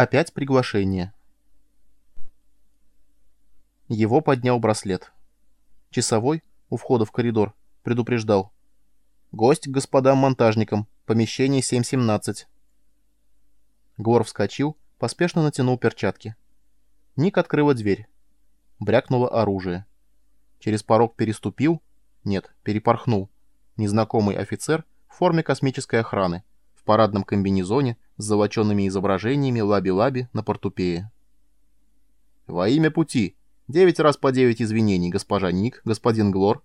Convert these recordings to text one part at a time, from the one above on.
Опять приглашение. Его поднял браслет. Часовой, у входа в коридор, предупреждал. «Гость к господам монтажникам, помещение 717». Гор вскочил, поспешно натянул перчатки. Ник открыла дверь. Брякнуло оружие. Через порог переступил, нет, перепорхнул, незнакомый офицер в форме космической охраны, в парадном комбинезоне с золоченными изображениями лаби-лаби на портупее. «Во имя пути! Девять раз по девять извинений, госпожа Ник, господин Глор.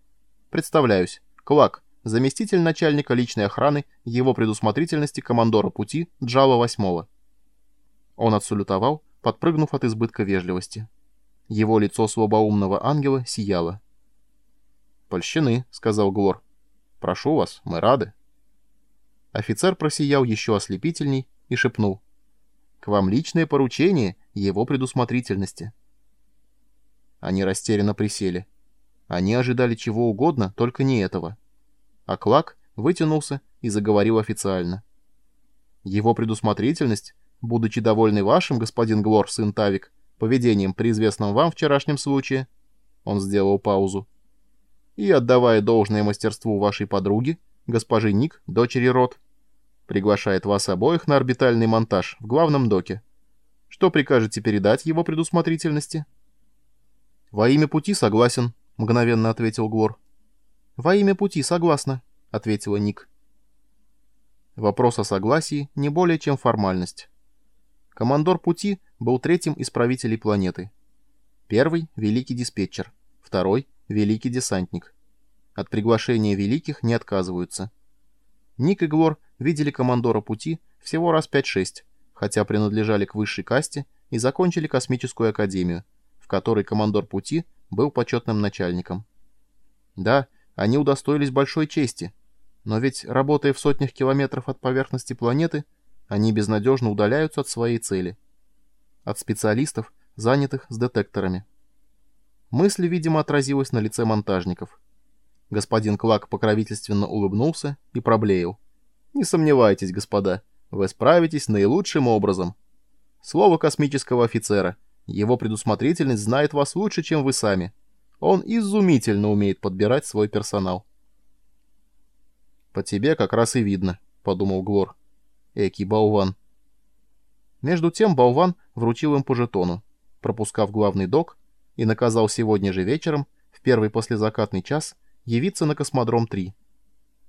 Представляюсь, Клак, заместитель начальника личной охраны его предусмотрительности командора пути Джала Восьмого». Он отсалютовал, подпрыгнув от избытка вежливости. Его лицо слабоумного ангела сияло. «Польщены», — сказал Глор. «Прошу вас, мы рады». Офицер просиял еще ослепительней и шепнул. «К вам личное поручение его предусмотрительности». Они растерянно присели. Они ожидали чего угодно, только не этого. А Клак вытянулся и заговорил официально. Его предусмотрительность, будучи довольный вашим, господин Глор, сын Тавик, поведением при известном вам вчерашнем случае, он сделал паузу, и отдавая должное мастерству вашей подруги, госпожи Ник, дочери Рот, приглашает вас обоих на орбитальный монтаж в главном доке. Что прикажете передать его предусмотрительности? «Во имя пути согласен», — мгновенно ответил Глор. «Во имя пути согласна», — ответила Ник. Вопрос о согласии не более чем формальность. Командор пути был третьим из правителей планеты. Первый — великий диспетчер, второй — великий десантник. От приглашения великих не отказываются. Ник и Глор видели командора пути всего раз 5-6, хотя принадлежали к высшей касте и закончили космическую академию, в которой командор пути был почетным начальником. Да, они удостоились большой чести, но ведь, работая в сотнях километров от поверхности планеты, они безнадежно удаляются от своей цели. От специалистов, занятых с детекторами. Мысль, видимо, отразилась на лице монтажников. Господин Клак покровительственно улыбнулся и проблеял. «Не сомневайтесь, господа, вы справитесь наилучшим образом. Слово космического офицера — его предусмотрительность знает вас лучше, чем вы сами. Он изумительно умеет подбирать свой персонал. «По тебе как раз и видно», — подумал Глор. «Эки болван». Между тем болван вручил им по жетону, пропускав главный док, и наказал сегодня же вечером, в первый послезакатный час, явиться на космодром-3.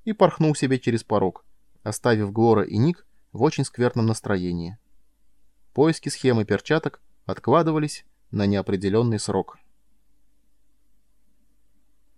И порхнул себе через порог, оставив Глора и Ник в очень скверном настроении. Поиски схемы перчаток откладывались на неопределенный срок.